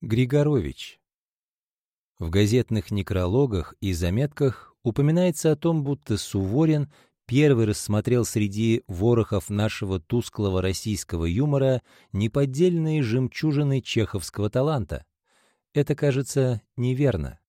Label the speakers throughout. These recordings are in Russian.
Speaker 1: Григорович. В газетных некрологах и заметках упоминается о том, будто Суворин первый рассмотрел среди ворохов нашего тусклого российского юмора неподдельные жемчужины чеховского таланта. Это, кажется, неверно.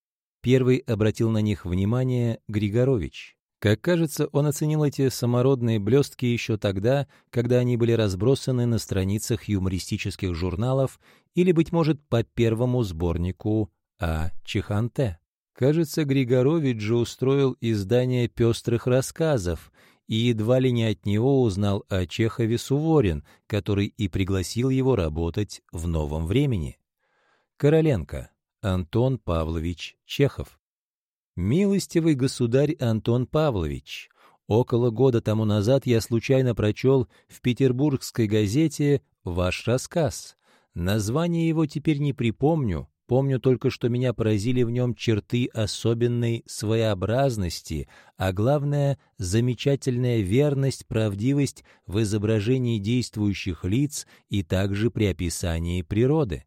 Speaker 1: Первый обратил на них внимание Григорович. Как кажется, он оценил эти самородные блестки еще тогда, когда они были разбросаны на страницах юмористических журналов или, быть может, по первому сборнику А. Чеханте. Кажется, Григорович же устроил издание пестрых рассказов, и едва ли не от него узнал о Чехове Суворин, который и пригласил его работать в новом времени. Короленко. Антон Павлович Чехов. «Милостивый государь Антон Павлович, около года тому назад я случайно прочел в петербургской газете ваш рассказ. Название его теперь не припомню, помню только, что меня поразили в нем черты особенной своеобразности, а главное — замечательная верность, правдивость в изображении действующих лиц и также при описании природы.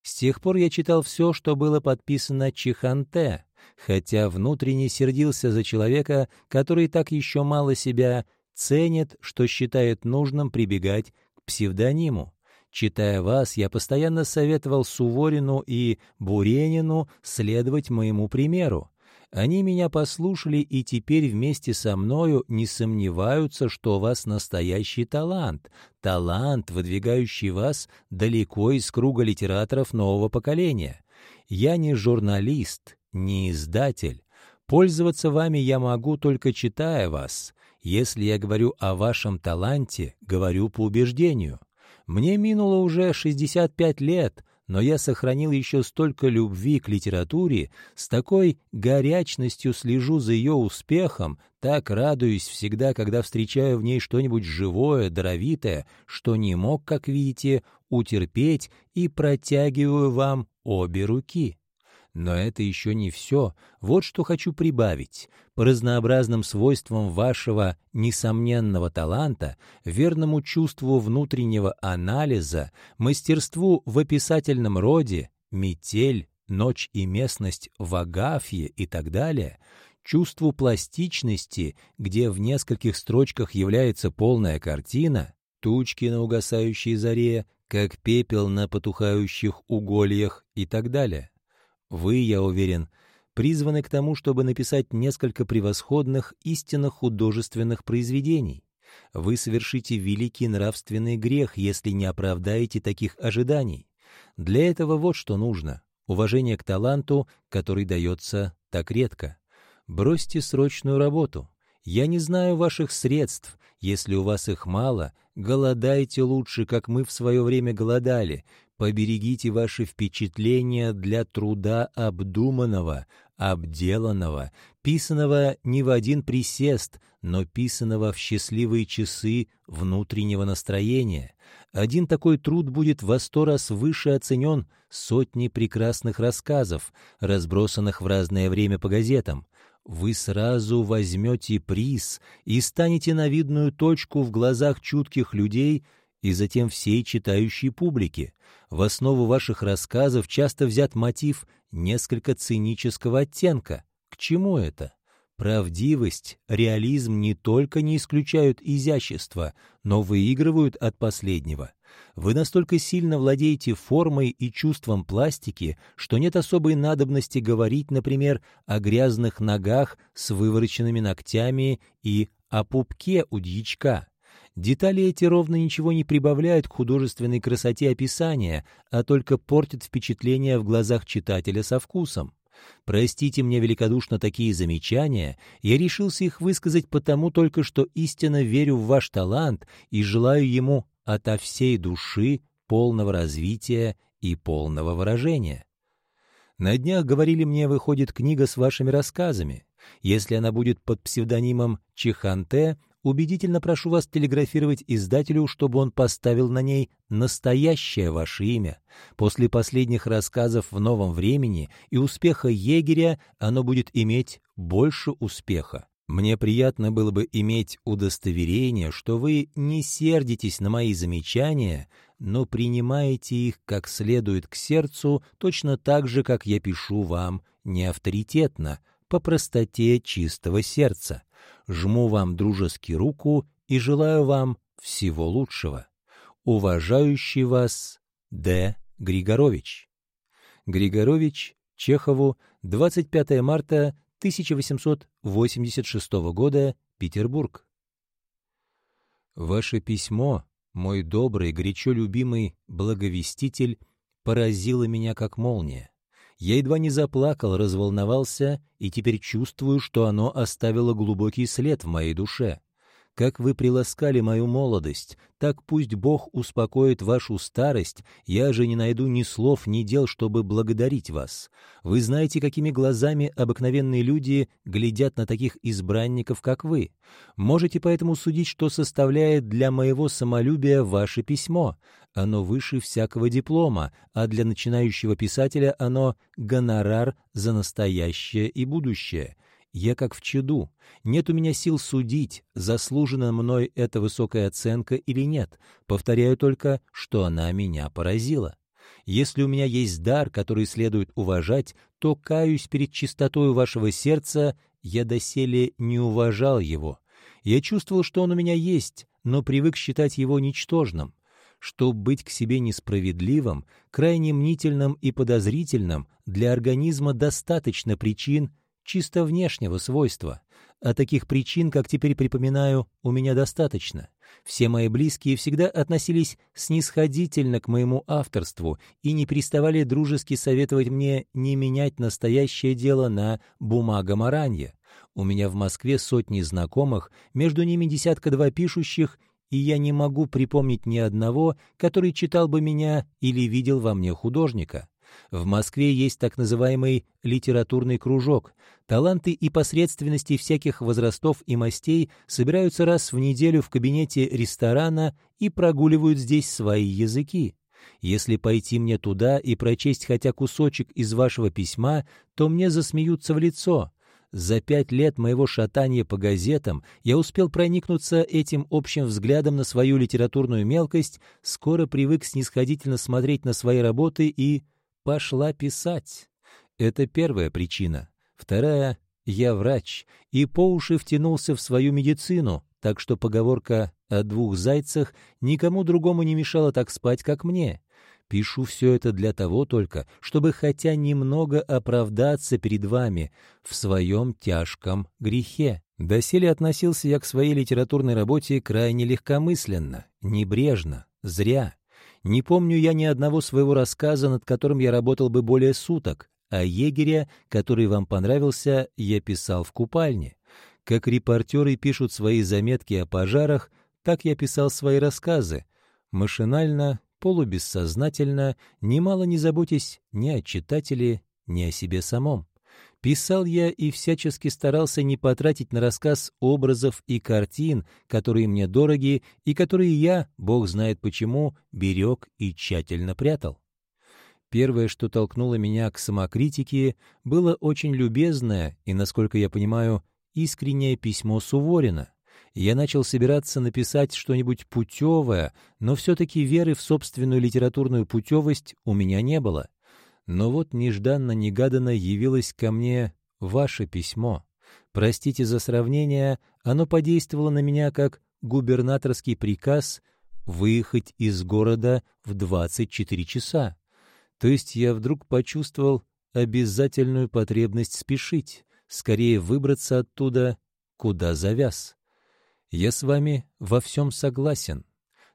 Speaker 1: С тех пор я читал все, что было подписано Чиханте, хотя внутренне сердился за человека, который так еще мало себя ценит, что считает нужным прибегать к псевдониму. Читая вас, я постоянно советовал Суворину и Буренину следовать моему примеру. Они меня послушали и теперь вместе со мною не сомневаются, что у вас настоящий талант, талант, выдвигающий вас далеко из круга литераторов нового поколения. Я не журналист, не издатель. Пользоваться вами я могу, только читая вас. Если я говорю о вашем таланте, говорю по убеждению. Мне минуло уже 65 лет, но я сохранил еще столько любви к литературе, с такой горячностью слежу за ее успехом, так радуюсь всегда, когда встречаю в ней что-нибудь живое, даровитое, что не мог, как видите, утерпеть и протягиваю вам обе руки. Но это еще не все. Вот что хочу прибавить. По разнообразным свойствам вашего несомненного таланта, верному чувству внутреннего анализа, мастерству в описательном роде, метель, ночь и местность в Агафье и так далее, чувству пластичности, где в нескольких строчках является полная картина, тучки на угасающей заре, как пепел на потухающих угольях и так далее. Вы, я уверен, призваны к тому, чтобы написать несколько превосходных, истинно художественных произведений. Вы совершите великий нравственный грех, если не оправдаете таких ожиданий. Для этого вот что нужно — уважение к таланту, который дается так редко. Бросьте срочную работу. Я не знаю ваших средств. Если у вас их мало, голодайте лучше, как мы в свое время голодали. Поберегите ваши впечатления для труда обдуманного, обделанного, писанного не в один присест, но писанного в счастливые часы внутреннего настроения. Один такой труд будет во сто раз выше оценен сотни прекрасных рассказов, разбросанных в разное время по газетам. Вы сразу возьмете приз и станете на видную точку в глазах чутких людей и затем всей читающей публики. В основу ваших рассказов часто взят мотив несколько цинического оттенка. К чему это? Правдивость, реализм не только не исключают изящества, но выигрывают от последнего. Вы настолько сильно владеете формой и чувством пластики, что нет особой надобности говорить, например, о грязных ногах с вывороченными ногтями и о пупке у дьячка. Детали эти ровно ничего не прибавляют к художественной красоте описания, а только портят впечатление в глазах читателя со вкусом. Простите мне великодушно такие замечания, я решился их высказать потому только, что истинно верю в ваш талант и желаю ему ото всей души полного развития и полного выражения. На днях говорили мне, выходит книга с вашими рассказами. Если она будет под псевдонимом Чиханте, убедительно прошу вас телеграфировать издателю, чтобы он поставил на ней настоящее ваше имя. После последних рассказов в новом времени и успеха егеря оно будет иметь больше успеха. Мне приятно было бы иметь удостоверение, что вы не сердитесь на мои замечания, но принимаете их как следует к сердцу, точно так же, как я пишу вам, не авторитетно, по простоте чистого сердца. Жму вам дружески руку и желаю вам всего лучшего. Уважающий вас Д. Григорович. Григорович Чехову 25 марта 1886 года, Петербург. Ваше письмо, мой добрый, горячо любимый благовеститель, поразило меня как молния. Я едва не заплакал, разволновался и теперь чувствую, что оно оставило глубокий след в моей душе. Как вы приласкали мою молодость, так пусть Бог успокоит вашу старость, я же не найду ни слов, ни дел, чтобы благодарить вас. Вы знаете, какими глазами обыкновенные люди глядят на таких избранников, как вы. Можете поэтому судить, что составляет для моего самолюбия ваше письмо. Оно выше всякого диплома, а для начинающего писателя оно гонорар за настоящее и будущее. Я как в чаду. Нет у меня сил судить, заслужена мной эта высокая оценка или нет. Повторяю только, что она меня поразила. Если у меня есть дар, который следует уважать, то, каюсь перед чистотою вашего сердца, я доселе не уважал его. Я чувствовал, что он у меня есть, но привык считать его ничтожным. Чтобы быть к себе несправедливым, крайне мнительным и подозрительным, для организма достаточно причин, чисто внешнего свойства. А таких причин, как теперь припоминаю, у меня достаточно. Все мои близкие всегда относились снисходительно к моему авторству и не переставали дружески советовать мне не менять настоящее дело на бумагомаранье. У меня в Москве сотни знакомых, между ними десятка-два пишущих, и я не могу припомнить ни одного, который читал бы меня или видел во мне художника. В Москве есть так называемый литературный кружок. Таланты и посредственности всяких возрастов и мастей собираются раз в неделю в кабинете ресторана и прогуливают здесь свои языки. Если пойти мне туда и прочесть хотя кусочек из вашего письма, то мне засмеются в лицо. За пять лет моего шатания по газетам я успел проникнуться этим общим взглядом на свою литературную мелкость, скоро привык снисходительно смотреть на свои работы и пошла писать. Это первая причина. Вторая — я врач, и по уши втянулся в свою медицину, так что поговорка о двух зайцах никому другому не мешала так спать, как мне. Пишу все это для того только, чтобы хотя немного оправдаться перед вами в своем тяжком грехе. Доселе относился я к своей литературной работе крайне легкомысленно, небрежно, зря. Не помню я ни одного своего рассказа, над которым я работал бы более суток, а егеря, который вам понравился, я писал в купальне. Как репортеры пишут свои заметки о пожарах, так я писал свои рассказы. Машинально, полубессознательно, немало не заботясь ни о читателе, ни о себе самом. Писал я и всячески старался не потратить на рассказ образов и картин, которые мне дороги и которые я, бог знает почему, берег и тщательно прятал. Первое, что толкнуло меня к самокритике, было очень любезное и, насколько я понимаю, искреннее письмо Суворина. Я начал собираться написать что-нибудь путевое, но все-таки веры в собственную литературную путевость у меня не было. Но вот нежданно-негаданно явилось ко мне ваше письмо. Простите за сравнение, оно подействовало на меня как губернаторский приказ выехать из города в 24 часа. То есть я вдруг почувствовал обязательную потребность спешить, скорее выбраться оттуда, куда завяз. Я с вами во всем согласен.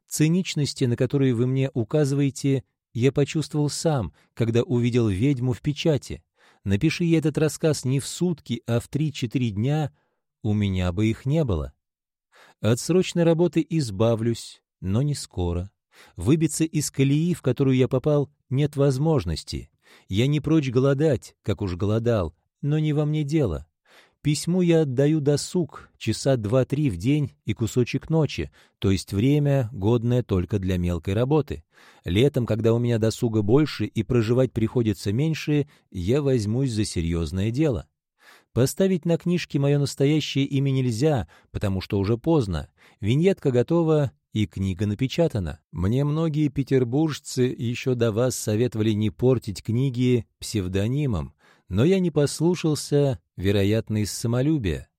Speaker 1: Циничности, на которые вы мне указываете, я почувствовал сам, когда увидел ведьму в печати. Напиши я этот рассказ не в сутки, а в три-четыре дня, у меня бы их не было. От срочной работы избавлюсь, но не скоро. Выбиться из колеи, в которую я попал, нет возможности. Я не прочь голодать, как уж голодал, но не во мне дело. Письму я отдаю досуг, часа два-три в день и кусочек ночи, то есть время, годное только для мелкой работы. Летом, когда у меня досуга больше и проживать приходится меньше, я возьмусь за серьезное дело. Поставить на книжке мое настоящее имя нельзя, потому что уже поздно. Виньетка готова, и книга напечатана. Мне многие петербуржцы еще до вас советовали не портить книги псевдонимом, но я не послушался, вероятно, из самолюбия.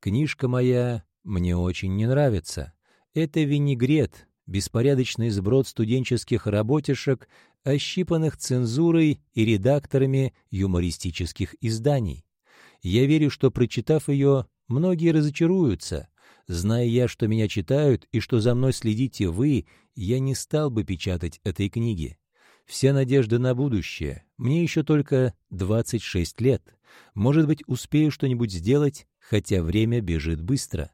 Speaker 1: Книжка моя мне очень не нравится. Это винегрет, беспорядочный сброд студенческих работешек, ощипанных цензурой и редакторами юмористических изданий. Я верю, что, прочитав ее, многие разочаруются, Зная я, что меня читают и что за мной следите вы, я не стал бы печатать этой книги. Вся надежда на будущее. Мне еще только 26 лет. Может быть, успею что-нибудь сделать, хотя время бежит быстро.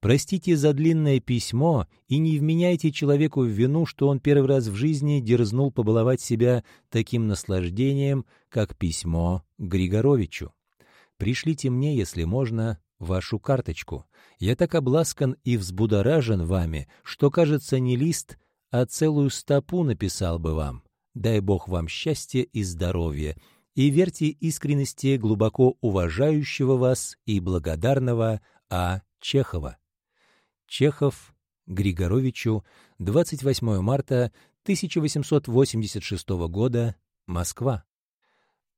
Speaker 1: Простите за длинное письмо и не вменяйте человеку в вину, что он первый раз в жизни дерзнул побаловать себя таким наслаждением, как письмо Григоровичу. Пришлите мне, если можно, вашу карточку. Я так обласкан и взбудоражен вами, что, кажется, не лист, а целую стопу написал бы вам. Дай Бог вам счастья и здоровья, и верьте искренности глубоко уважающего вас и благодарного А. Чехова. Чехов Григоровичу, 28 марта 1886 года, Москва.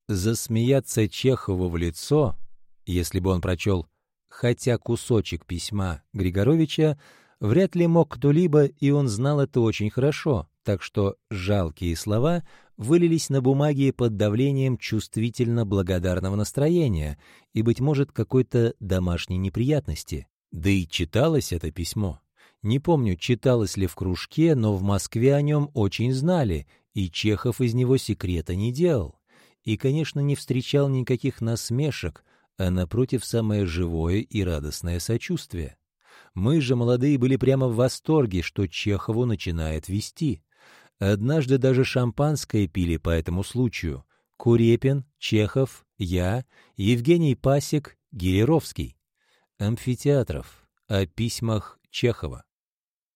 Speaker 1: Засмеяться Чехову в лицо, если бы он прочел хотя кусочек письма Григоровича вряд ли мог кто-либо, и он знал это очень хорошо, так что жалкие слова вылились на бумаге под давлением чувствительно благодарного настроения и, быть может, какой-то домашней неприятности. Да и читалось это письмо. Не помню, читалось ли в кружке, но в Москве о нем очень знали, и Чехов из него секрета не делал. И, конечно, не встречал никаких насмешек, а напротив самое живое и радостное сочувствие. Мы же, молодые, были прямо в восторге, что Чехову начинает вести. Однажды даже шампанское пили по этому случаю. Курепин, Чехов, я, Евгений Пасек, Гелеровский. Амфитеатров. О письмах Чехова.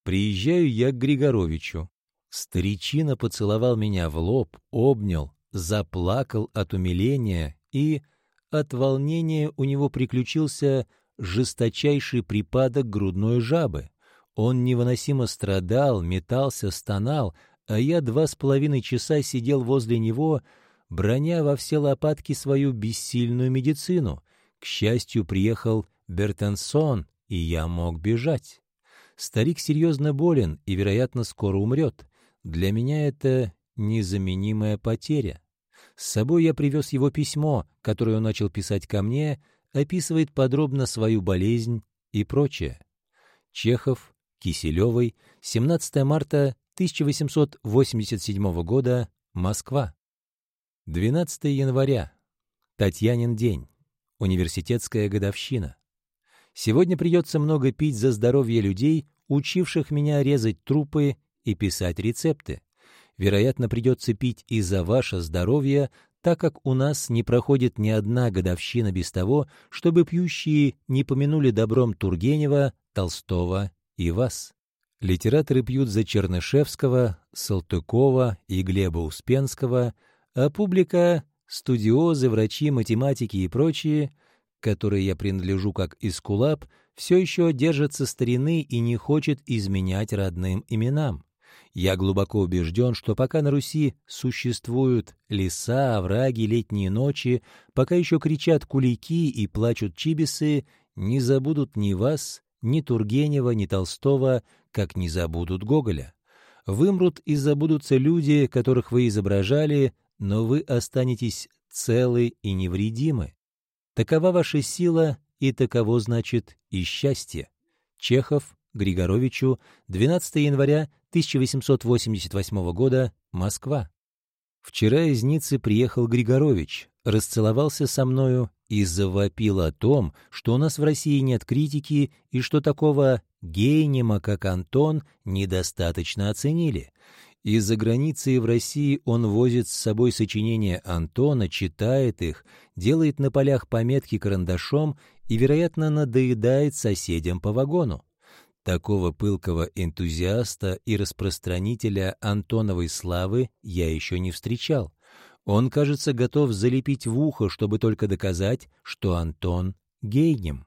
Speaker 1: Приезжаю я к Григоровичу. Старичина поцеловал меня в лоб, обнял, заплакал от умиления и от волнения у него приключился жесточайший припадок грудной жабы. Он невыносимо страдал, метался, стонал, а я два с половиной часа сидел возле него, броня во все лопатки свою бессильную медицину. К счастью, приехал Бертенсон, и я мог бежать. Старик серьезно болен и, вероятно, скоро умрет. Для меня это незаменимая потеря. С собой я привез его письмо, которое он начал писать ко мне, описывает подробно свою болезнь и прочее. Чехов, Киселевой, 17 марта 1887 года, Москва. 12 января. Татьянин день. Университетская годовщина. Сегодня придется много пить за здоровье людей, учивших меня резать трупы и писать рецепты вероятно, придется пить и за ваше здоровье, так как у нас не проходит ни одна годовщина без того, чтобы пьющие не помянули добром Тургенева, Толстого и вас. Литераторы пьют за Чернышевского, Салтыкова и Глеба Успенского, а публика — студиозы, врачи, математики и прочие, которые я принадлежу как Искулап, все еще держатся старины и не хочет изменять родным именам. Я глубоко убежден, что пока на Руси существуют леса, овраги, летние ночи, пока еще кричат кулики и плачут чибисы, не забудут ни вас, ни Тургенева, ни Толстого, как не забудут Гоголя. Вымрут и забудутся люди, которых вы изображали, но вы останетесь целы и невредимы. Такова ваша сила, и таково значит и счастье. Чехов, Григоровичу, 12 января 1888 года, Москва. Вчера из Ниццы приехал Григорович, расцеловался со мною и завопил о том, что у нас в России нет критики и что такого гениема, как Антон, недостаточно оценили. Из-за границы и в России он возит с собой сочинения Антона, читает их, делает на полях пометки карандашом и, вероятно, надоедает соседям по вагону. Такого пылкого энтузиаста и распространителя Антоновой славы я еще не встречал. Он, кажется, готов залепить в ухо, чтобы только доказать, что Антон — гейнем.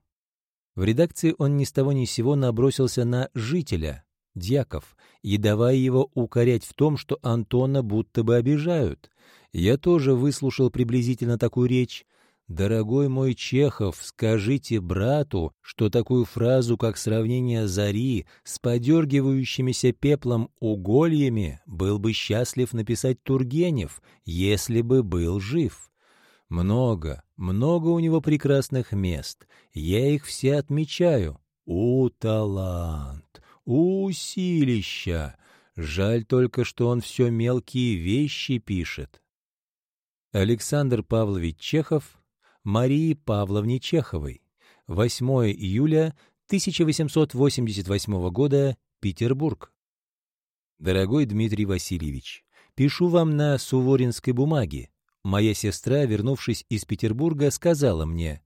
Speaker 1: В редакции он ни с того ни сего набросился на «жителя». Дьяков, и давая его укорять в том, что Антона будто бы обижают. Я тоже выслушал приблизительно такую речь. «Дорогой мой Чехов, скажите брату, что такую фразу, как сравнение зари с подергивающимися пеплом угольями, был бы счастлив написать Тургенев, если бы был жив». Много, много у него прекрасных мест. Я их все отмечаю. У, талант! У, силища! Жаль только, что он все мелкие вещи пишет. Александр Павлович Чехов Марии Павловне Чеховой. 8 июля 1888 года, Петербург. Дорогой Дмитрий Васильевич, пишу вам на суворинской бумаге. Моя сестра, вернувшись из Петербурга, сказала мне,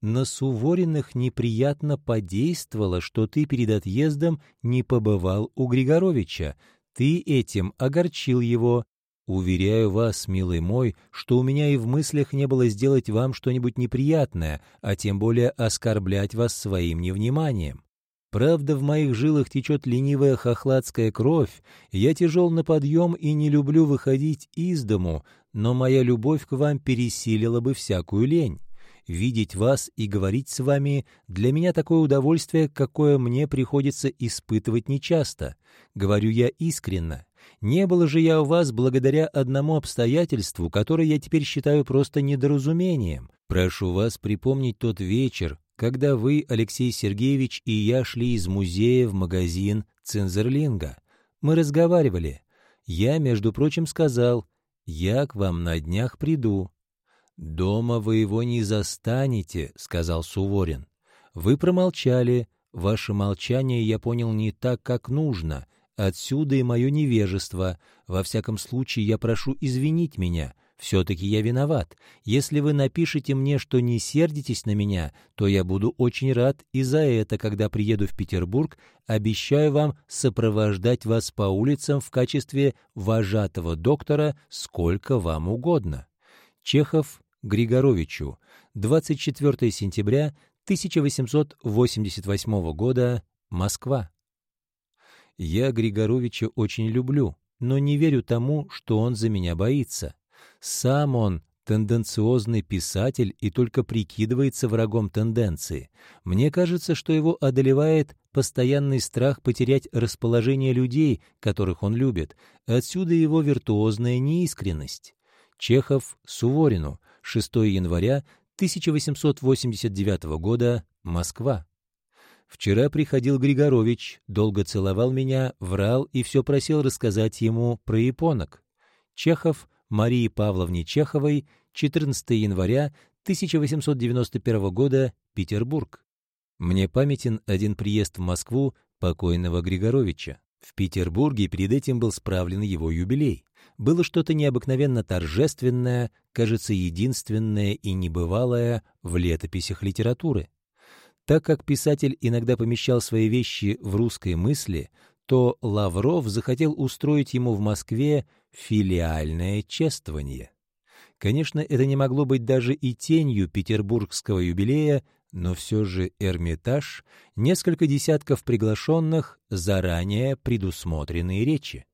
Speaker 1: «На Сувориных неприятно подействовало, что ты перед отъездом не побывал у Григоровича. Ты этим огорчил его, Уверяю вас, милый мой, что у меня и в мыслях не было сделать вам что-нибудь неприятное, а тем более оскорблять вас своим невниманием. Правда, в моих жилах течет ленивая хохладская кровь, я тяжел на подъем и не люблю выходить из дому, но моя любовь к вам пересилила бы всякую лень. Видеть вас и говорить с вами для меня такое удовольствие, какое мне приходится испытывать нечасто. Говорю я искренно. Не было же я у вас благодаря одному обстоятельству, которое я теперь считаю просто недоразумением. Прошу вас припомнить тот вечер, когда вы, Алексей Сергеевич, и я шли из музея в магазин Цинзерлинга. Мы разговаривали. Я, между прочим, сказал, «Я к вам на днях приду». «Дома вы его не застанете», — сказал Суворин. «Вы промолчали. Ваше молчание я понял не так, как нужно. Отсюда и мое невежество. Во всяком случае, я прошу извинить меня. Все-таки я виноват. Если вы напишете мне, что не сердитесь на меня, то я буду очень рад и за это, когда приеду в Петербург, обещаю вам сопровождать вас по улицам в качестве вожатого доктора сколько вам угодно. Чехов Григоровичу. 24 сентября 1888 года. Москва. Я Григоровича очень люблю, но не верю тому, что он за меня боится. Сам он тенденциозный писатель и только прикидывается врагом тенденции. Мне кажется, что его одолевает постоянный страх потерять расположение людей, которых он любит. Отсюда его виртуозная неискренность. Чехов Суворину, 6 января 1889 года, Москва. Вчера приходил Григорович, долго целовал меня, врал и все просил рассказать ему про японок. Чехов Марии Павловне Чеховой, 14 января 1891 года, Петербург. Мне памятен один приезд в Москву покойного Григоровича. В Петербурге перед этим был справлен его юбилей. Было что-то необыкновенно торжественное, кажется, единственное и небывалое в летописях литературы. Так как писатель иногда помещал свои вещи в русской мысли, то Лавров захотел устроить ему в Москве филиальное чествование. Конечно, это не могло быть даже и тенью петербургского юбилея, но все же Эрмитаж, несколько десятков приглашенных, заранее предусмотренные речи.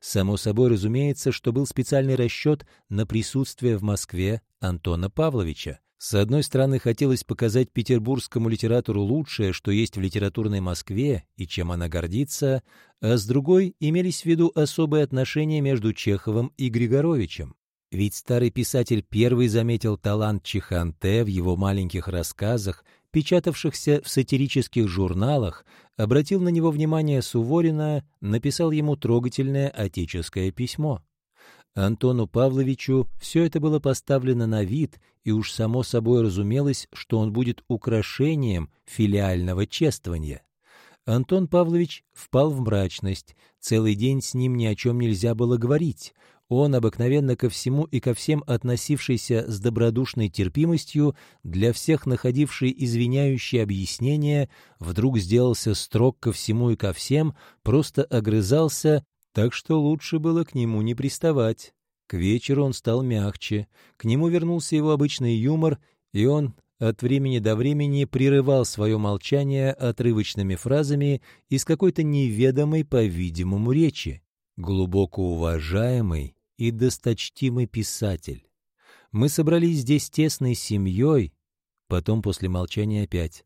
Speaker 1: Само собой разумеется, что был специальный расчет на присутствие в Москве Антона Павловича, с одной стороны, хотелось показать петербургскому литературу лучшее, что есть в литературной Москве и чем она гордится, а с другой имелись в виду особые отношения между Чеховым и Григоровичем. Ведь старый писатель первый заметил талант Чеханте в его маленьких рассказах, печатавшихся в сатирических журналах, обратил на него внимание Суворина, написал ему трогательное отеческое письмо. Антону Павловичу все это было поставлено на вид, и уж само собой разумелось, что он будет украшением филиального чествования. Антон Павлович впал в мрачность, целый день с ним ни о чем нельзя было говорить. Он, обыкновенно ко всему и ко всем относившийся с добродушной терпимостью, для всех находивший извиняющие объяснения, вдруг сделался строг ко всему и ко всем, просто огрызался так что лучше было к нему не приставать. К вечеру он стал мягче, к нему вернулся его обычный юмор, и он от времени до времени прерывал свое молчание отрывочными фразами из какой-то неведомой, по-видимому, речи. Глубоко уважаемый и досточтимый писатель. Мы собрались здесь тесной семьей, потом после молчания опять.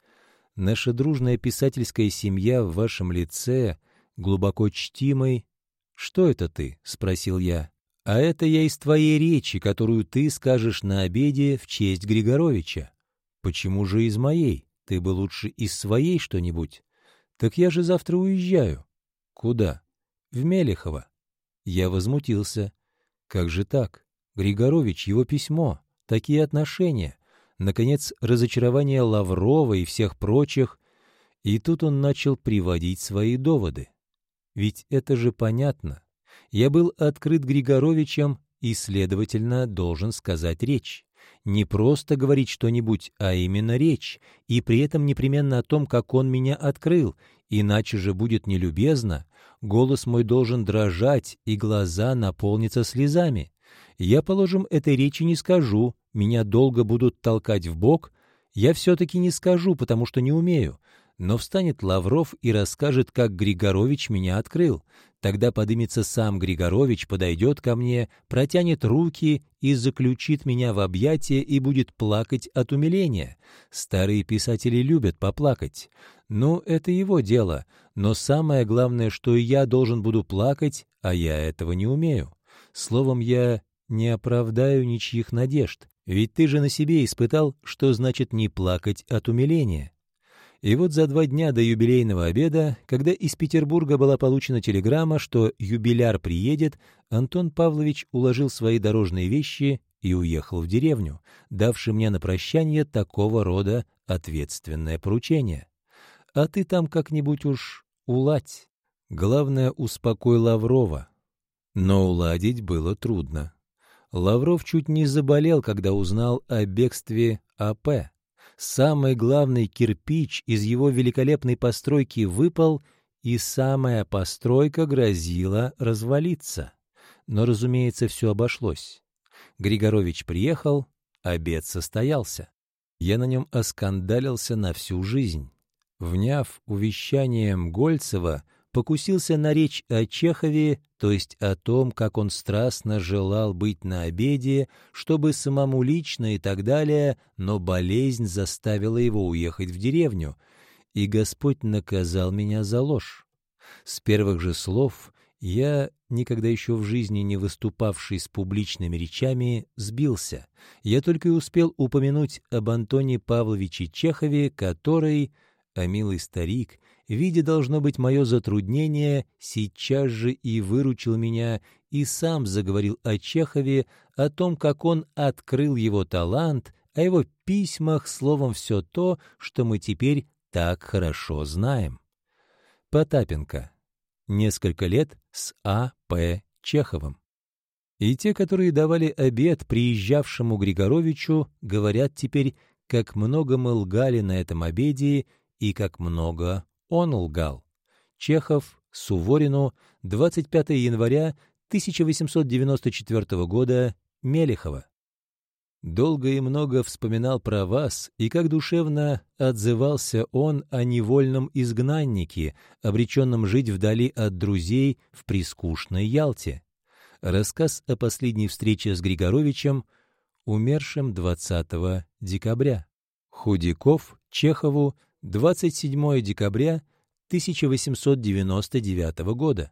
Speaker 1: Наша дружная писательская семья в вашем лице, глубоко чтимой. «Что это ты?» — спросил я. «А это я из твоей речи, которую ты скажешь на обеде в честь Григоровича». «Почему же из моей? Ты бы лучше из своей что-нибудь». «Так я же завтра уезжаю». «Куда?» «В Мелехово». Я возмутился. «Как же так? Григорович, его письмо, такие отношения, наконец, разочарование Лаврова и всех прочих». И тут он начал приводить свои доводы. Ведь это же понятно. Я был открыт Григоровичем и, следовательно, должен сказать речь. Не просто говорить что-нибудь, а именно речь, и при этом непременно о том, как он меня открыл, иначе же будет нелюбезно, голос мой должен дрожать, и глаза наполнятся слезами. Я, положим, этой речи не скажу, меня долго будут толкать в бок, я все-таки не скажу, потому что не умею, но встанет Лавров и расскажет, как Григорович меня открыл. Тогда подымется сам Григорович, подойдет ко мне, протянет руки и заключит меня в объятия и будет плакать от умиления. Старые писатели любят поплакать. Ну, это его дело, но самое главное, что я должен буду плакать, а я этого не умею. Словом, я не оправдаю ничьих надежд, ведь ты же на себе испытал, что значит не плакать от умиления. И вот за два дня до юбилейного обеда, когда из Петербурга была получена телеграмма, что юбиляр приедет, Антон Павлович уложил свои дорожные вещи и уехал в деревню, давший мне на прощание такого рода ответственное поручение. А ты там как-нибудь уж уладь. Главное, успокой Лаврова. Но уладить было трудно. Лавров чуть не заболел, когда узнал о бегстве АП самый главный кирпич из его великолепной постройки выпал, и самая постройка грозила развалиться. Но, разумеется, все обошлось. Григорович приехал, обед состоялся. Я на нем оскандалился на всю жизнь. Вняв увещанием Гольцева, покусился на речь о Чехове, то есть о том, как он страстно желал быть на обеде, чтобы самому лично и так далее, но болезнь заставила его уехать в деревню, и Господь наказал меня за ложь. С первых же слов я, никогда еще в жизни не выступавший с публичными речами, сбился. Я только и успел упомянуть об Антоне Павловиче Чехове, который, а милый старик, видя, должно быть, мое затруднение, сейчас же и выручил меня и сам заговорил о Чехове, о том, как он открыл его талант, о его письмах, словом, все то, что мы теперь так хорошо знаем. Потапенко. Несколько лет с А. П. Чеховым. И те, которые давали обед приезжавшему Григоровичу, говорят теперь, как много мы лгали на этом обеде и как много он лгал. Чехов, Суворину, 25 января 1894 года, Мелехова. Долго и много вспоминал про вас, и как душевно отзывался он о невольном изгнаннике, обреченном жить вдали от друзей в прискучной Ялте. Рассказ о последней встрече с Григоровичем, умершим 20 декабря. Худяков, Чехову, 27 декабря 1899 года.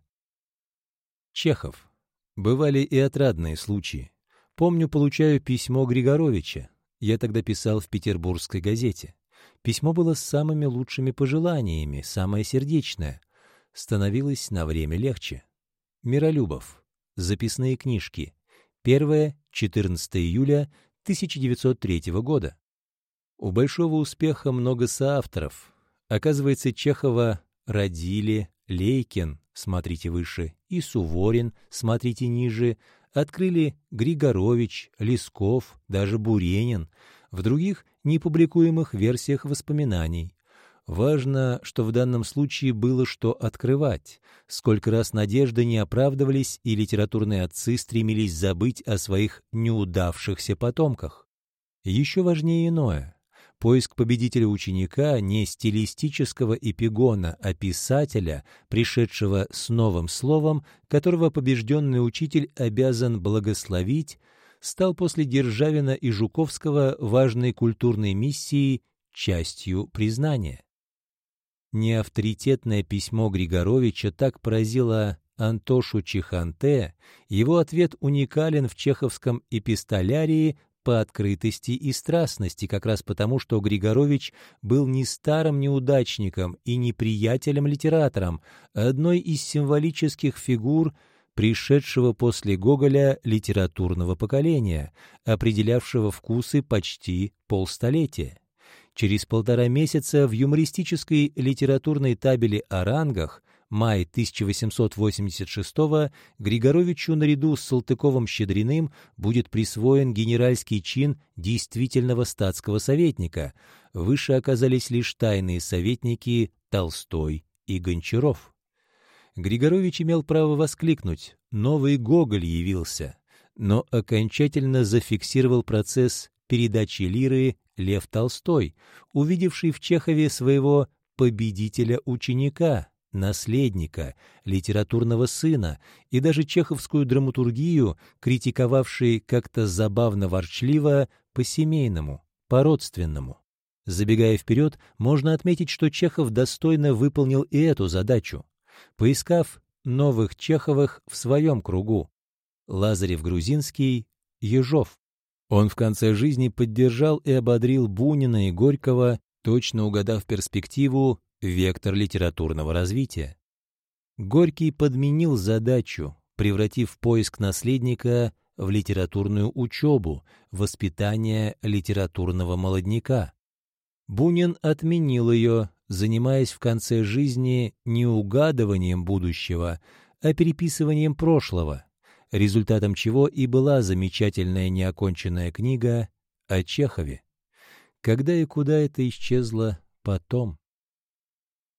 Speaker 1: Чехов. Бывали и отрадные случаи. Помню, получаю письмо Григоровича. Я тогда писал в петербургской газете. Письмо было с самыми лучшими пожеланиями, самое сердечное. Становилось на время легче. Миролюбов. Записные книжки. 1-14 июля 1903 года. У большого успеха много соавторов. Оказывается, Чехова родили, Лейкин, смотрите выше, и Суворин, смотрите ниже, открыли Григорович, Лесков, даже Буренин, в других непубликуемых версиях воспоминаний. Важно, что в данном случае было что открывать. Сколько раз надежды не оправдывались, и литературные отцы стремились забыть о своих неудавшихся потомках. Еще важнее иное. Поиск победителя ученика не стилистического эпигона, а писателя, пришедшего с новым словом, которого побежденный учитель обязан благословить, стал после Державина и Жуковского важной культурной миссией частью признания. Неавторитетное письмо Григоровича так поразило Антошу Чиханте, его ответ уникален в чеховском эпистолярии по открытости и страстности, как раз потому, что Григорович был не старым неудачником и не приятелем-литератором, а одной из символических фигур пришедшего после Гоголя литературного поколения, определявшего вкусы почти полстолетия. Через полтора месяца в юмористической литературной табели о рангах май 1886 Григоровичу наряду с Салтыковым-Щедриным будет присвоен генеральский чин действительного статского советника. Выше оказались лишь тайные советники Толстой и Гончаров. Григорович имел право воскликнуть «Новый Гоголь явился», но окончательно зафиксировал процесс передачи лиры Лев Толстой, увидевший в Чехове своего победителя-ученика, наследника, литературного сына и даже чеховскую драматургию, критиковавший как-то забавно-ворчливо по-семейному, по-родственному. Забегая вперед, можно отметить, что Чехов достойно выполнил и эту задачу, поискав новых Чеховых в своем кругу. Лазарев-Грузинский, Ежов. Он в конце жизни поддержал и ободрил Бунина и Горького, точно угадав перспективу вектор литературного развития. Горький подменил задачу, превратив поиск наследника в литературную учебу, воспитание литературного молодняка. Бунин отменил ее, занимаясь в конце жизни не угадыванием будущего, а переписыванием прошлого, результатом чего и была замечательная неоконченная книга о Чехове. Когда и куда это исчезло потом?